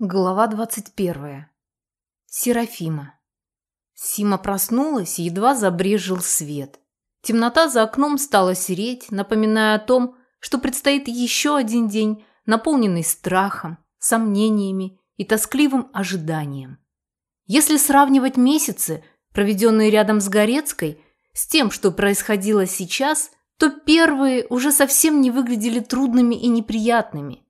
Глава двадцать первая. Серафима. Сима проснулась, едва забрежил свет. Темнота за окном стала сереть, напоминая о том, что предстоит еще один день, наполненный страхом, сомнениями и тоскливым ожиданием. Если сравнивать месяцы, проведенные рядом с Горецкой, с тем, что происходило сейчас, то первые уже совсем не выглядели трудными и неприятными –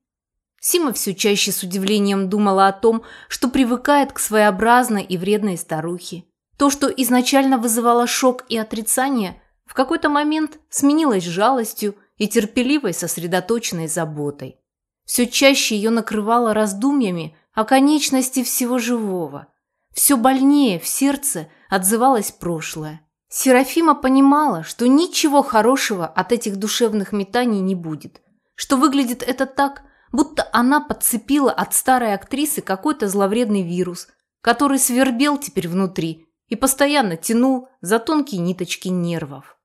Сима все чаще с удивлением думала о том, что привыкает к своеобразной и вредной старухе. То, что изначально вызывало шок и отрицание, в какой-то момент сменилось жалостью и терпеливой сосредоточенной заботой. Все чаще ее накрывало раздумьями о конечности всего живого. Все больнее в сердце отзывалось прошлое. Серафима понимала, что ничего хорошего от этих душевных метаний не будет, что выглядит это так, будто она подцепила от старой актрисы какой-то зловредный вирус, который свербел теперь внутри и постоянно тянул за тонкие ниточки нервов.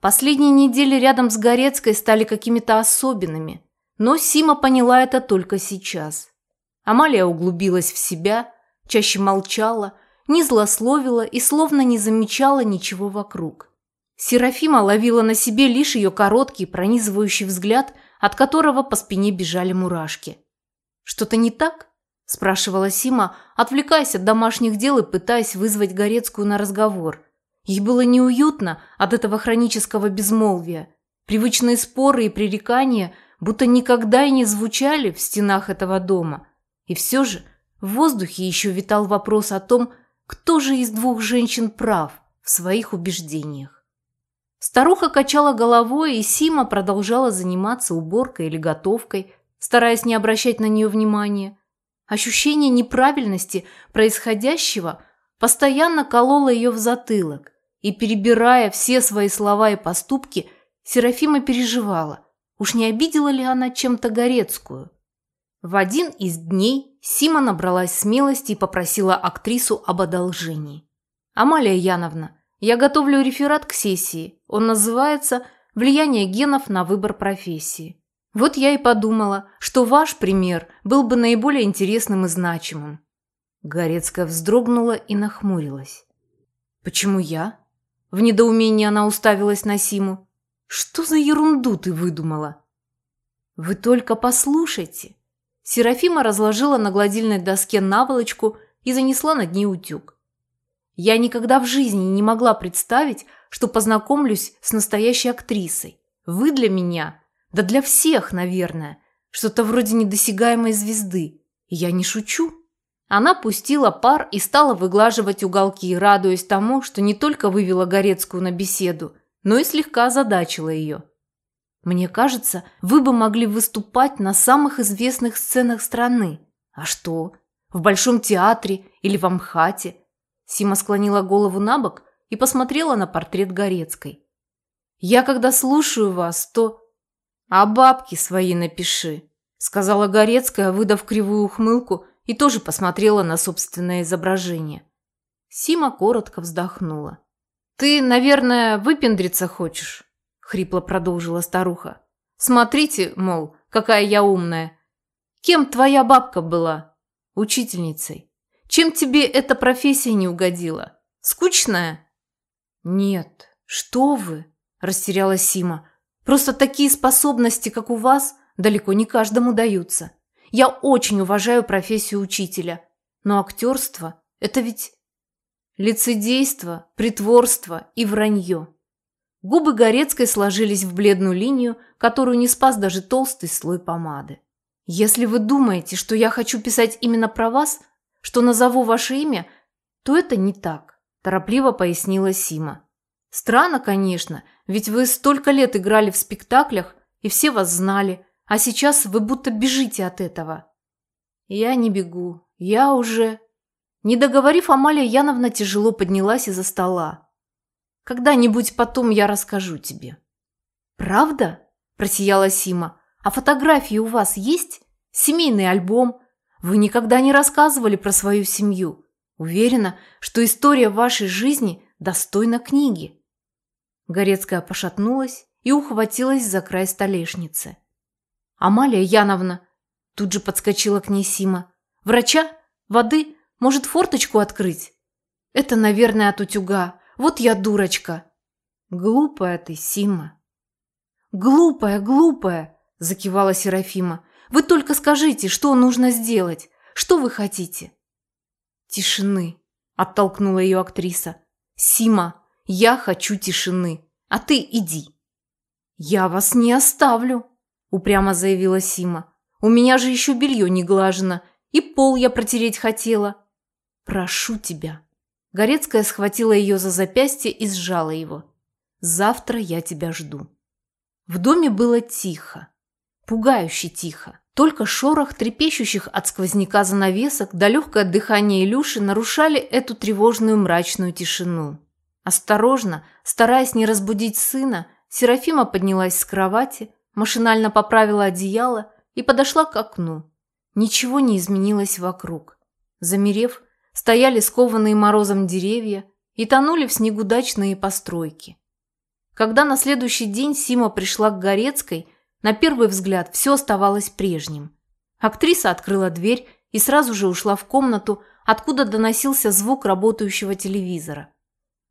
Последние недели рядом с Горецкой стали какими-то особенными, но Сима поняла это только сейчас. Амалия углубилась в себя, чаще молчала, не злословила и словно не замечала ничего вокруг. Серафима ловила на себе лишь ее короткий пронизывающий взгляд – от которого по спине бежали мурашки. «Что-то не так?» – спрашивала Сима, отвлекаясь от домашних дел и пытаясь вызвать Горецкую на разговор. Ей было неуютно от этого хронического безмолвия. Привычные споры и пререкания будто никогда и не звучали в стенах этого дома. И все же в воздухе еще витал вопрос о том, кто же из двух женщин прав в своих убеждениях. Старуха качала головой, и Сима продолжала заниматься уборкой или готовкой, стараясь не обращать на нее внимания. Ощущение неправильности происходящего постоянно кололо ее в затылок, и, перебирая все свои слова и поступки, Серафима переживала, уж не обидела ли она чем-то Горецкую. В один из дней Сима набралась смелости и попросила актрису об одолжении. «Амалия Яновна, я готовлю реферат к сессии. Он называется «Влияние генов на выбор профессии». Вот я и подумала, что ваш пример был бы наиболее интересным и значимым. Горецкая вздрогнула и нахмурилась. «Почему я?» В недоумении она уставилась на Симу. «Что за ерунду ты выдумала?» «Вы только послушайте». Серафима разложила на гладильной доске наволочку и занесла над ней утюг. Я никогда в жизни не могла представить, что познакомлюсь с настоящей актрисой. Вы для меня, да для всех, наверное, что-то вроде недосягаемой звезды. Я не шучу. Она пустила пар и стала выглаживать уголки, радуясь тому, что не только вывела Горецкую на беседу, но и слегка озадачила ее. Мне кажется, вы бы могли выступать на самых известных сценах страны. А что? В Большом театре или в Амхате? Сима склонила голову на бок и посмотрела на портрет Горецкой. «Я когда слушаю вас, то...» «А бабки свои напиши», — сказала Горецкая, выдав кривую ухмылку, и тоже посмотрела на собственное изображение. Сима коротко вздохнула. «Ты, наверное, выпендриться хочешь?» — хрипло продолжила старуха. «Смотрите, мол, какая я умная. Кем твоя бабка была? Учительницей. Чем тебе эта профессия не угодила? Скучная?» «Нет, что вы!» – растерялась Сима. «Просто такие способности, как у вас, далеко не каждому даются. Я очень уважаю профессию учителя, но актерство – это ведь лицедейство, притворство и вранье». Губы Горецкой сложились в бледную линию, которую не спас даже толстый слой помады. «Если вы думаете, что я хочу писать именно про вас, что назову ваше имя, то это не так», – торопливо пояснила Сима. «Странно, конечно, ведь вы столько лет играли в спектаклях, и все вас знали, а сейчас вы будто бежите от этого». «Я не бегу, я уже...» Не договорив, Амалия Яновна тяжело поднялась из-за стола. «Когда-нибудь потом я расскажу тебе». «Правда?» – просияла Сима. «А фотографии у вас есть? Семейный альбом? Вы никогда не рассказывали про свою семью. Уверена, что история вашей жизни достойна книги». Горецкая пошатнулась и ухватилась за край столешницы. «Амалия Яновна!» Тут же подскочила к ней Сима. Врача? Воды? Может, форточку открыть? Это, наверное, от утюга. Вот я дурочка. Глупая ты, Сима. Глупая, глупая, закивала Серафима. Вы только скажите, что нужно сделать? Что вы хотите? Тишины, оттолкнула ее актриса. Сима, я хочу тишины, а ты иди. Я вас не оставлю, упрямо заявила Сима. У меня же еще белье не глажено, и пол я протереть хотела. Прошу тебя. Горецкая схватила ее за запястье и сжала его. Завтра я тебя жду. В доме было тихо. Пугающе тихо. Только шорох трепещущих от сквозняка занавесок да легкое дыхание Илюши нарушали эту тревожную мрачную тишину. Осторожно, стараясь не разбудить сына, Серафима поднялась с кровати, машинально поправила одеяло и подошла к окну. Ничего не изменилось вокруг. Замерев, стояли скованные морозом деревья и тонули в снегу дачные постройки. Когда на следующий день Сима пришла к Горецкой, на первый взгляд все оставалось прежним. Актриса открыла дверь и сразу же ушла в комнату, откуда доносился звук работающего телевизора.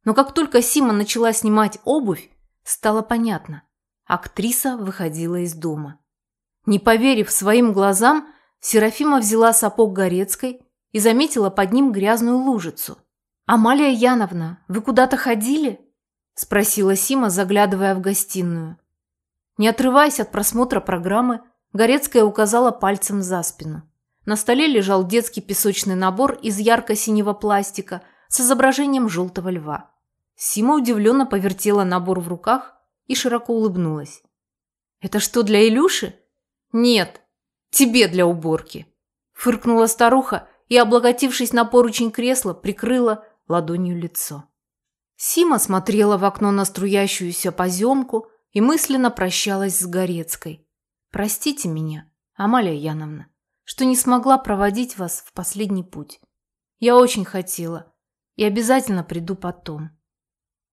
Но как только Сима начала снимать обувь, стало понятно. Актриса выходила из дома. Не поверив своим глазам, Серафима взяла сапог Горецкой и заметила под ним грязную лужицу. «Амалия Яновна, вы куда-то ходили?» – спросила Сима, заглядывая в гостиную. Не отрываясь от просмотра программы, Горецкая указала пальцем за спину. На столе лежал детский песочный набор из ярко-синего пластика с изображением желтого льва. Сима удивленно повертела набор в руках и широко улыбнулась. «Это что, для Илюши?» «Нет, тебе для уборки», – фыркнула старуха и, облокотившись на поручень кресла, прикрыла ладонью лицо. Сима смотрела в окно на струящуюся поземку и мысленно прощалась с Горецкой. «Простите меня, Амалия Яновна, что не смогла проводить вас в последний путь. Я очень хотела и обязательно приду потом».